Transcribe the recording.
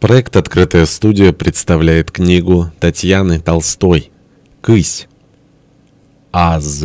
Проект «Открытая студия» представляет книгу Татьяны Толстой «Кысь». Аз.